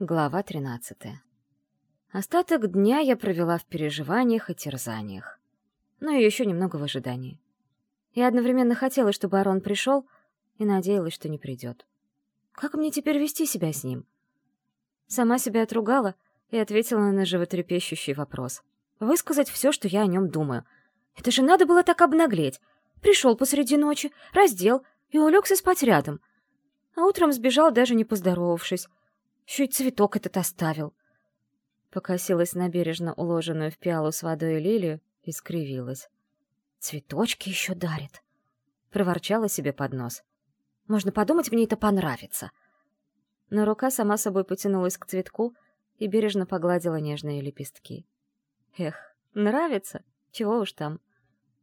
Глава 13. Остаток дня я провела в переживаниях и терзаниях. Ну и еще немного в ожидании. Я одновременно хотела, чтобы Арон пришел, и надеялась, что не придет. Как мне теперь вести себя с ним? Сама себя отругала и ответила на животрепещущий вопрос. Высказать все, что я о нем думаю. Это же надо было так обнаглеть. Пришел посреди ночи, раздел и улегся спать рядом. А утром сбежал, даже не поздоровавшись. Еще и цветок этот оставил. Покосилась на бережно уложенную в пиалу с водой лилию и скривилась. «Цветочки еще дарит!» Проворчала себе под нос. «Можно подумать, мне это понравится!» Но рука сама собой потянулась к цветку и бережно погладила нежные лепестки. «Эх, нравится? Чего уж там!»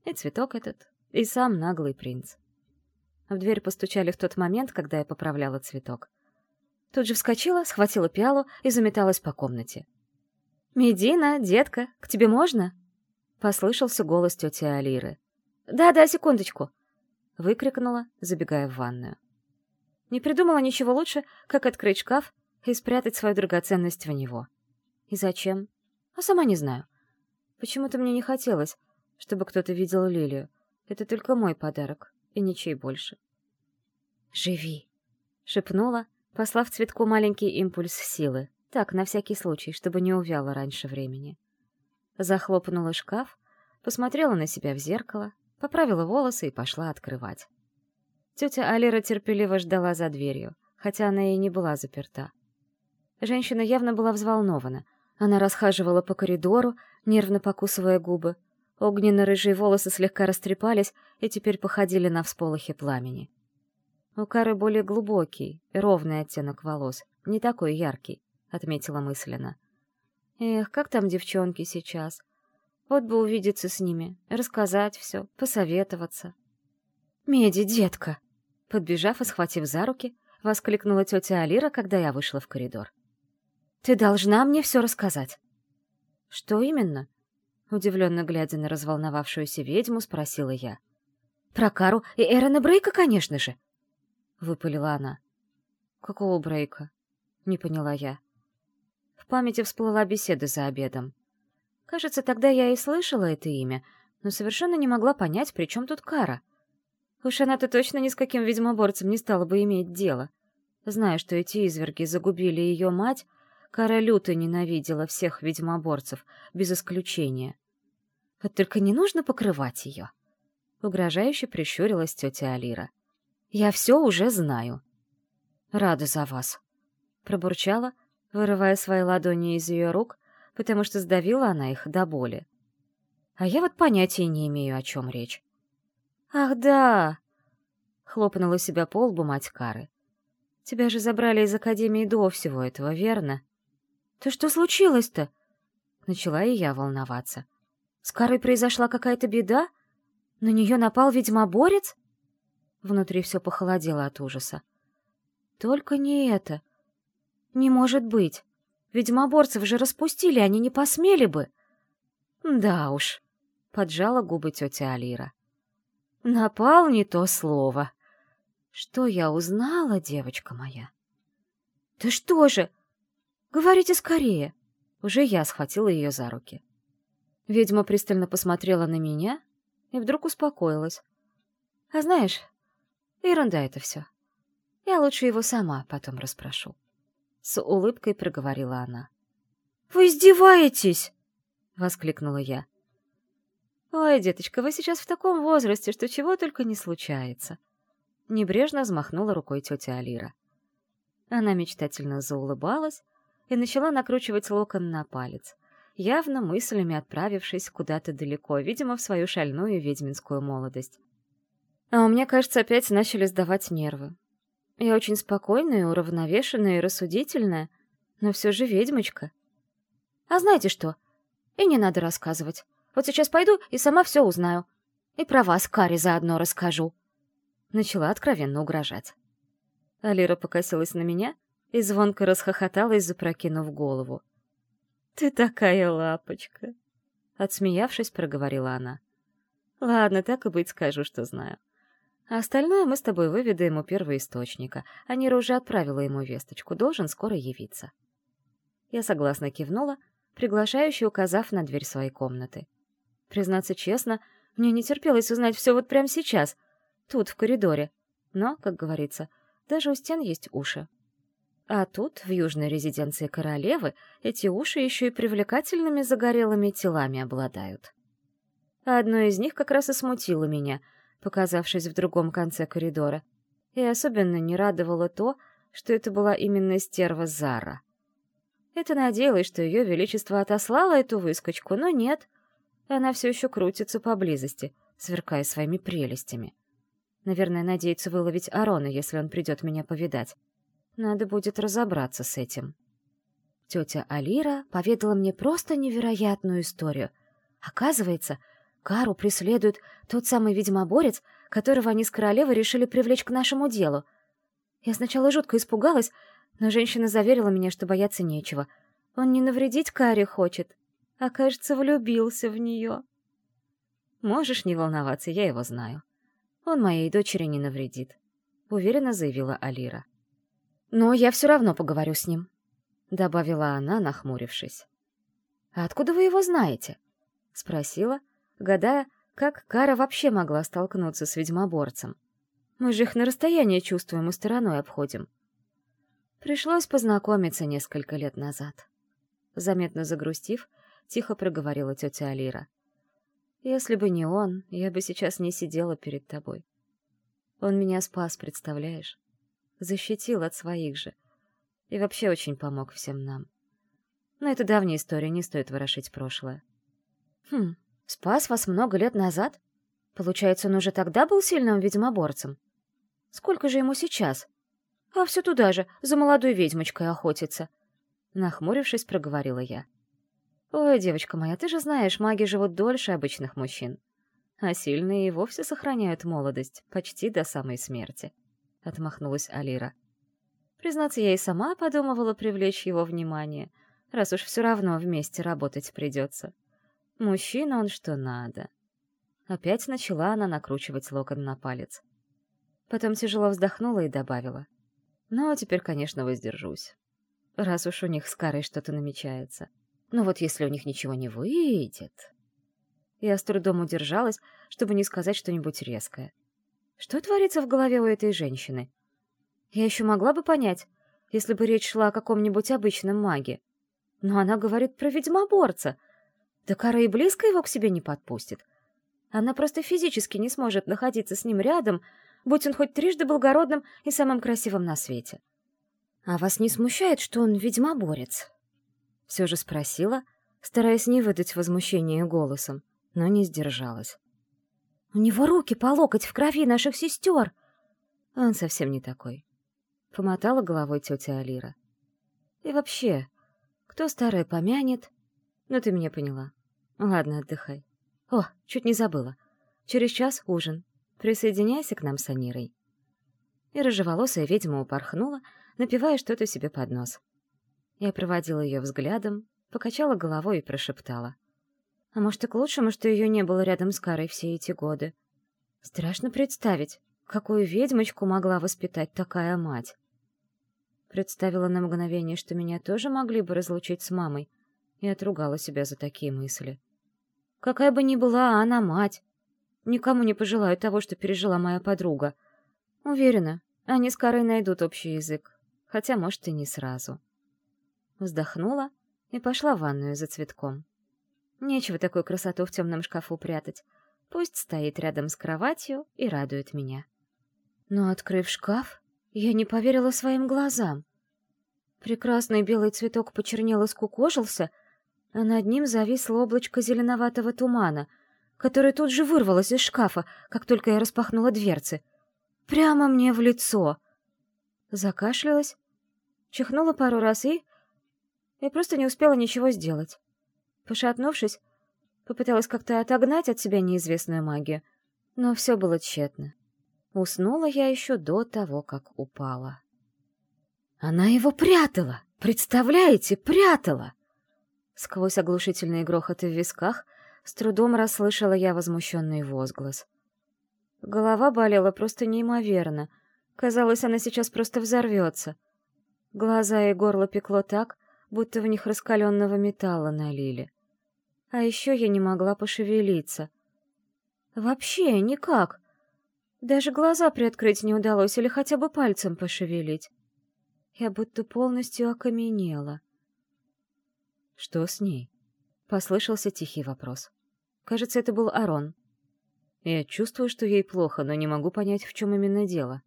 И цветок этот, и сам наглый принц. В дверь постучали в тот момент, когда я поправляла цветок. Тут же вскочила, схватила пиалу и заметалась по комнате. «Медина, детка, к тебе можно?» Послышался голос тети Алиры. «Да-да, секундочку!» Выкрикнула, забегая в ванную. Не придумала ничего лучше, как открыть шкаф и спрятать свою драгоценность в него. И зачем? А сама не знаю. Почему-то мне не хотелось, чтобы кто-то видел Лилию. Это только мой подарок, и ничей больше. «Живи!» — шепнула, послав цветку маленький импульс силы, так, на всякий случай, чтобы не увяло раньше времени. Захлопнула шкаф, посмотрела на себя в зеркало, поправила волосы и пошла открывать. Тетя Алира терпеливо ждала за дверью, хотя она и не была заперта. Женщина явно была взволнована. Она расхаживала по коридору, нервно покусывая губы. Огненно-рыжие волосы слегка растрепались и теперь походили на всполохи пламени. У Кары более глубокий, ровный оттенок волос, не такой яркий, — отметила мысленно. Эх, как там девчонки сейчас? Вот бы увидеться с ними, рассказать все, посоветоваться. «Меди, детка!» Подбежав и схватив за руки, воскликнула тетя Алира, когда я вышла в коридор. «Ты должна мне все рассказать». «Что именно?» Удивленно глядя на разволновавшуюся ведьму, спросила я. «Про Кару и Эрона Брейка, конечно же!» — выпалила она. «Какого брейка?» — не поняла я. В памяти всплыла беседа за обедом. Кажется, тогда я и слышала это имя, но совершенно не могла понять, при чем тут Кара. Уж она-то точно ни с каким ведьмоборцем не стала бы иметь дело. Зная, что эти изверги загубили ее мать, Кара люто ненавидела всех ведьмоборцев, без исключения. Вот только не нужно покрывать ее. Угрожающе прищурилась тетя Алира. Я все уже знаю. Рада за вас. Пробурчала, вырывая свои ладони из ее рук, потому что сдавила она их до боли. А я вот понятия не имею, о чем речь. «Ах, да!» — хлопнула себя по лбу мать Кары. «Тебя же забрали из Академии до всего этого, верно?» «Да что случилось-то?» Начала и я волноваться. «С Карой произошла какая-то беда? На нее напал ведьмоборец?» Внутри все похолодело от ужаса. Только не это. Не может быть. Ведьмоборцев же распустили, они не посмели бы. Да уж, поджала губы тетя Алира. Напал не то слово. Что я узнала, девочка моя? Да что же? Говорите скорее. Уже я схватила ее за руки. Ведьма пристально посмотрела на меня и вдруг успокоилась. А знаешь, Ерунда это все. Я лучше его сама потом расспрошу. С улыбкой проговорила она. «Вы издеваетесь!» — воскликнула я. «Ой, деточка, вы сейчас в таком возрасте, что чего только не случается!» Небрежно взмахнула рукой тетя Алира. Она мечтательно заулыбалась и начала накручивать локон на палец, явно мыслями отправившись куда-то далеко, видимо, в свою шальную ведьминскую молодость. А у меня, кажется, опять начали сдавать нервы. Я очень спокойная, уравновешенная и рассудительная, но все же ведьмочка. А знаете что? И не надо рассказывать. Вот сейчас пойду и сама все узнаю. И про вас, Кари, заодно расскажу. Начала откровенно угрожать. Алира покосилась на меня и звонко расхохоталась, запрокинув голову. «Ты такая лапочка!» Отсмеявшись, проговорила она. «Ладно, так и быть скажу, что знаю. А остальное мы с тобой выведаем у первоисточника. А Нира уже отправила ему весточку, должен скоро явиться. Я согласно кивнула, приглашающе указав на дверь своей комнаты. Признаться честно, мне не терпелось узнать все вот прямо сейчас, тут, в коридоре. Но, как говорится, даже у стен есть уши. А тут, в южной резиденции королевы, эти уши еще и привлекательными загорелыми телами обладают. Одно из них как раз и смутило меня, показавшись в другом конце коридора. И особенно не радовало то, что это была именно стерва Зара. Это надеялась, что ее величество отослало эту выскочку, но нет. Она все еще крутится поблизости, сверкая своими прелестями. Наверное, надеется выловить Арона, если он придет меня повидать. Надо будет разобраться с этим. Тетя Алира поведала мне просто невероятную историю. Оказывается, Кару преследует тот самый ведьмоборец, которого они с королевой решили привлечь к нашему делу. Я сначала жутко испугалась, но женщина заверила меня, что бояться нечего. Он не навредить Каре хочет, а, кажется, влюбился в нее. Можешь не волноваться, я его знаю. Он моей дочери не навредит, — уверенно заявила Алира. Но я все равно поговорю с ним, — добавила она, нахмурившись. «А откуда вы его знаете?» — спросила, — гадая, как Кара вообще могла столкнуться с ведьмоборцем. Мы же их на расстоянии чувствуем и стороной обходим. Пришлось познакомиться несколько лет назад. Заметно загрустив, тихо проговорила тетя Алира. Если бы не он, я бы сейчас не сидела перед тобой. Он меня спас, представляешь? Защитил от своих же. И вообще очень помог всем нам. Но это давняя история, не стоит ворошить прошлое. Хм, Спас вас много лет назад? Получается, он уже тогда был сильным ведьмоборцем? Сколько же ему сейчас? А все туда же, за молодой ведьмочкой охотится. Нахмурившись, проговорила я. Ой, девочка моя, ты же знаешь, маги живут дольше обычных мужчин. А сильные и вовсе сохраняют молодость, почти до самой смерти. Отмахнулась Алира. Признаться, я и сама подумывала привлечь его внимание, раз уж все равно вместе работать придется. Мужчина он что надо. Опять начала она накручивать локон на палец. Потом тяжело вздохнула и добавила. Ну, теперь, конечно, воздержусь. Раз уж у них с Карой что-то намечается. Но вот если у них ничего не выйдет... Я с трудом удержалась, чтобы не сказать что-нибудь резкое. Что творится в голове у этой женщины? Я еще могла бы понять, если бы речь шла о каком-нибудь обычном маге. Но она говорит про ведьмоборца, да Кара и близко его к себе не подпустит. Она просто физически не сможет находиться с ним рядом, будь он хоть трижды благородным и самым красивым на свете. «А вас не смущает, что он ведьмоборец?» Все же спросила, стараясь не выдать возмущение голосом, но не сдержалась. «У него руки по локоть в крови наших сестер!» Он совсем не такой. Помотала головой тетя Алира. «И вообще, кто старое помянет, ну ты меня поняла. Ладно, отдыхай. О, чуть не забыла. Через час ужин. Присоединяйся к нам с Анирой. И рыжеволосая ведьма упорхнула, напивая что-то себе под нос. Я проводила ее взглядом, покачала головой и прошептала. А может, и к лучшему, что ее не было рядом с Карой все эти годы. Страшно представить, какую ведьмочку могла воспитать такая мать. Представила на мгновение, что меня тоже могли бы разлучить с мамой, и отругала себя за такие мысли. Какая бы ни была она мать, никому не пожелаю того, что пережила моя подруга. Уверена, они с Карой найдут общий язык, хотя, может, и не сразу. Вздохнула и пошла в ванную за цветком. Нечего такую красоту в темном шкафу прятать. Пусть стоит рядом с кроватью и радует меня. Но, открыв шкаф, я не поверила своим глазам. Прекрасный белый цветок почернел и скукожился — а над ним зависло облачко зеленоватого тумана, которое тут же вырвалось из шкафа, как только я распахнула дверцы. Прямо мне в лицо. Закашлялась, чихнула пару раз и... Я просто не успела ничего сделать. Пошатнувшись, попыталась как-то отогнать от себя неизвестную магию, но все было тщетно. Уснула я еще до того, как упала. Она его прятала! Представляете, прятала! Сквозь оглушительные грохоты в висках с трудом расслышала я возмущенный возглас. Голова болела просто неимоверно. Казалось, она сейчас просто взорвется. Глаза и горло пекло так, будто в них раскаленного металла налили. А еще я не могла пошевелиться. Вообще никак. Даже глаза приоткрыть не удалось или хотя бы пальцем пошевелить. Я будто полностью окаменела. «Что с ней?» — послышался тихий вопрос. Кажется, это был Арон. Я чувствую, что ей плохо, но не могу понять, в чем именно дело.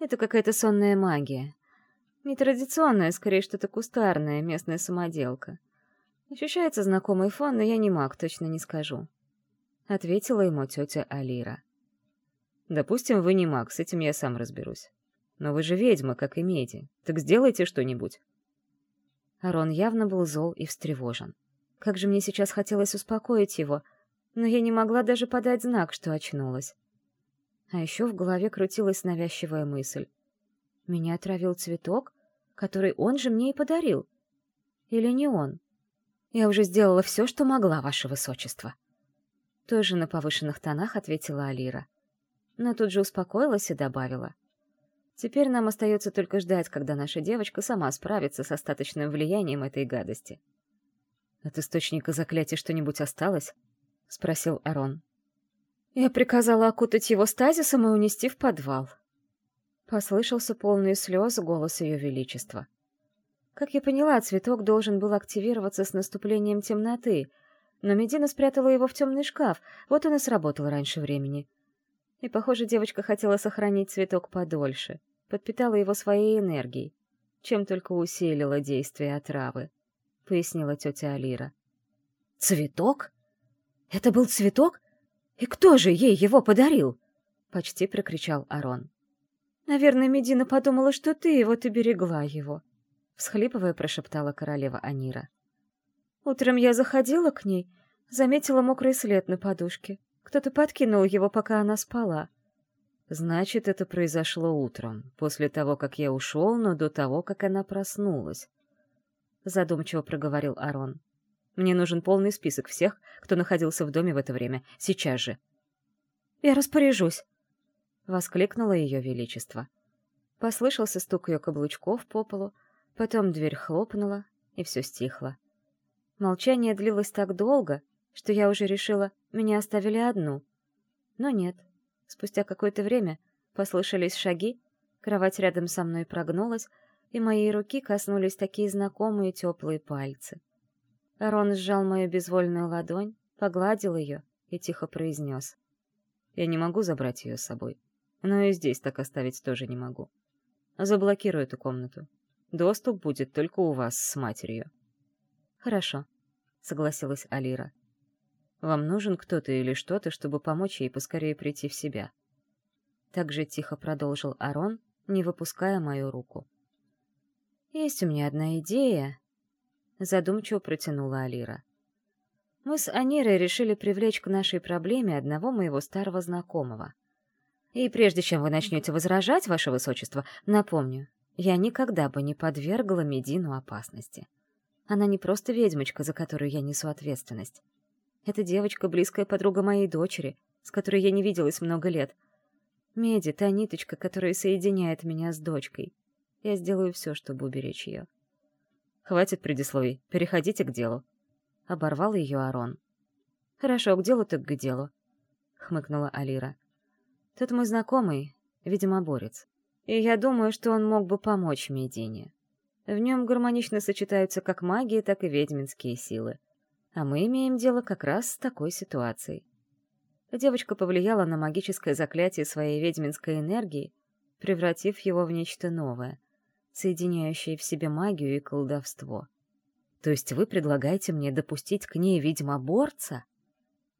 Это какая-то сонная магия. Нетрадиционная, скорее что-то кустарная, местная самоделка. Ощущается знакомый фон, но я не маг, точно не скажу. Ответила ему тетя Алира. Допустим, вы не маг, с этим я сам разберусь. Но вы же ведьма, как и Меди. Так сделайте что-нибудь. Арон явно был зол и встревожен. Как же мне сейчас хотелось успокоить его, но я не могла даже подать знак, что очнулась. А еще в голове крутилась навязчивая мысль. Меня отравил цветок, который он же мне и подарил. Или не он? Я уже сделала все, что могла, ваше высочество. Тоже на повышенных тонах ответила Алира. Но тут же успокоилась и добавила. Теперь нам остается только ждать, когда наша девочка сама справится с остаточным влиянием этой гадости. «От источника заклятия что-нибудь осталось?» — спросил Арон. «Я приказала окутать его стазисом и унести в подвал». Послышался полный слез голос Ее Величества. Как я поняла, цветок должен был активироваться с наступлением темноты, но Медина спрятала его в темный шкаф, вот он и сработал раньше времени. И, похоже, девочка хотела сохранить цветок подольше, подпитала его своей энергией, чем только усилила действие отравы. — пояснила тетя Алира. «Цветок? Это был цветок? И кто же ей его подарил?» — почти прокричал Арон. «Наверное, Медина подумала, что ты, вот и берегла его», — всхлипывая прошептала королева Анира. «Утром я заходила к ней, заметила мокрый след на подушке. Кто-то подкинул его, пока она спала». «Значит, это произошло утром, после того, как я ушел, но до того, как она проснулась», — задумчиво проговорил Арон. «Мне нужен полный список всех, кто находился в доме в это время. Сейчас же». «Я распоряжусь», — воскликнуло ее величество. Послышался стук ее каблучков по полу, потом дверь хлопнула, и все стихло. Молчание длилось так долго, что я уже решила, меня оставили одну. Но нет. Спустя какое-то время послышались шаги, кровать рядом со мной прогнулась, и моей руки коснулись такие знакомые теплые пальцы. Рон сжал мою безвольную ладонь, погладил ее и тихо произнес. «Я не могу забрать ее с собой, но и здесь так оставить тоже не могу. Заблокирую эту комнату. Доступ будет только у вас с матерью». «Хорошо», — согласилась Алира. «Вам нужен кто-то или что-то, чтобы помочь ей поскорее прийти в себя?» Так же тихо продолжил Арон, не выпуская мою руку. «Есть у меня одна идея», — задумчиво протянула Алира. «Мы с Анирой решили привлечь к нашей проблеме одного моего старого знакомого. И прежде чем вы начнете возражать, ваше высочество, напомню, я никогда бы не подвергла Медину опасности. Она не просто ведьмочка, за которую я несу ответственность. Это девочка — близкая подруга моей дочери, с которой я не виделась много лет. Меди — та ниточка, которая соединяет меня с дочкой. Я сделаю все, чтобы уберечь ее. «Хватит предисловий, переходите к делу», — оборвал ее Арон. «Хорошо, к делу так к делу», — хмыкнула Алира. «Тот мой знакомый, видимо, борец. И я думаю, что он мог бы помочь Медине. В нем гармонично сочетаются как магия, так и ведьминские силы. А мы имеем дело как раз с такой ситуацией. Девочка повлияла на магическое заклятие своей ведьминской энергии, превратив его в нечто новое — соединяющие в себе магию и колдовство. То есть вы предлагаете мне допустить к ней ведьмоборца?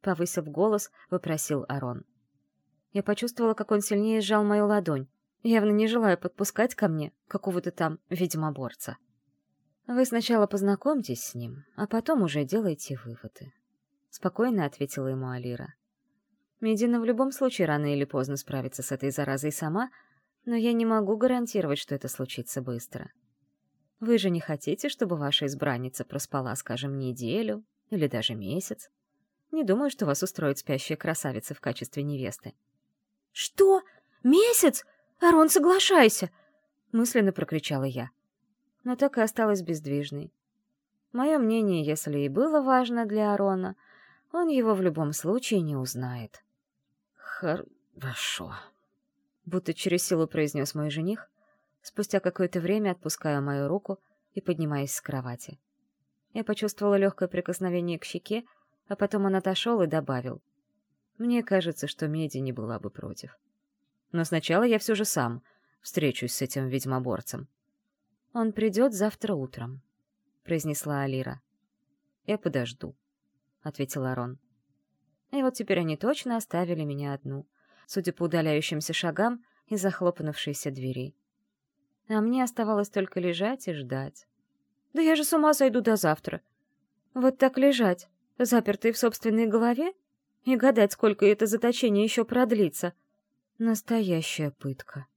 Повысив голос, вопросил Арон. Я почувствовала, как он сильнее сжал мою ладонь, явно не желая подпускать ко мне какого-то там ведьмоборца. «Вы сначала познакомьтесь с ним, а потом уже делайте выводы», — спокойно ответила ему Алира. «Медина в любом случае рано или поздно справится с этой заразой сама, но я не могу гарантировать, что это случится быстро. Вы же не хотите, чтобы ваша избранница проспала, скажем, неделю или даже месяц? Не думаю, что вас устроит спящая красавица в качестве невесты. «Что? Месяц? Арон, соглашайся!» — мысленно прокричала я. Но так и осталась бездвижной, Мое мнение, если и было важно для Арона, он его в любом случае не узнает. «Хорошо», — будто через силу произнес мой жених, спустя какое-то время отпуская мою руку и поднимаясь с кровати. Я почувствовала легкое прикосновение к щеке, а потом он отошел и добавил. «Мне кажется, что Меди не была бы против. Но сначала я все же сам встречусь с этим ведьмоборцем. Он придет завтра утром», — произнесла Алира. «Я подожду», — ответил Арон. И вот теперь они точно оставили меня одну, судя по удаляющимся шагам и захлопнувшейся двери. А мне оставалось только лежать и ждать. Да я же с ума сойду до завтра. Вот так лежать, запертый в собственной голове, и гадать, сколько это заточение еще продлится. Настоящая пытка.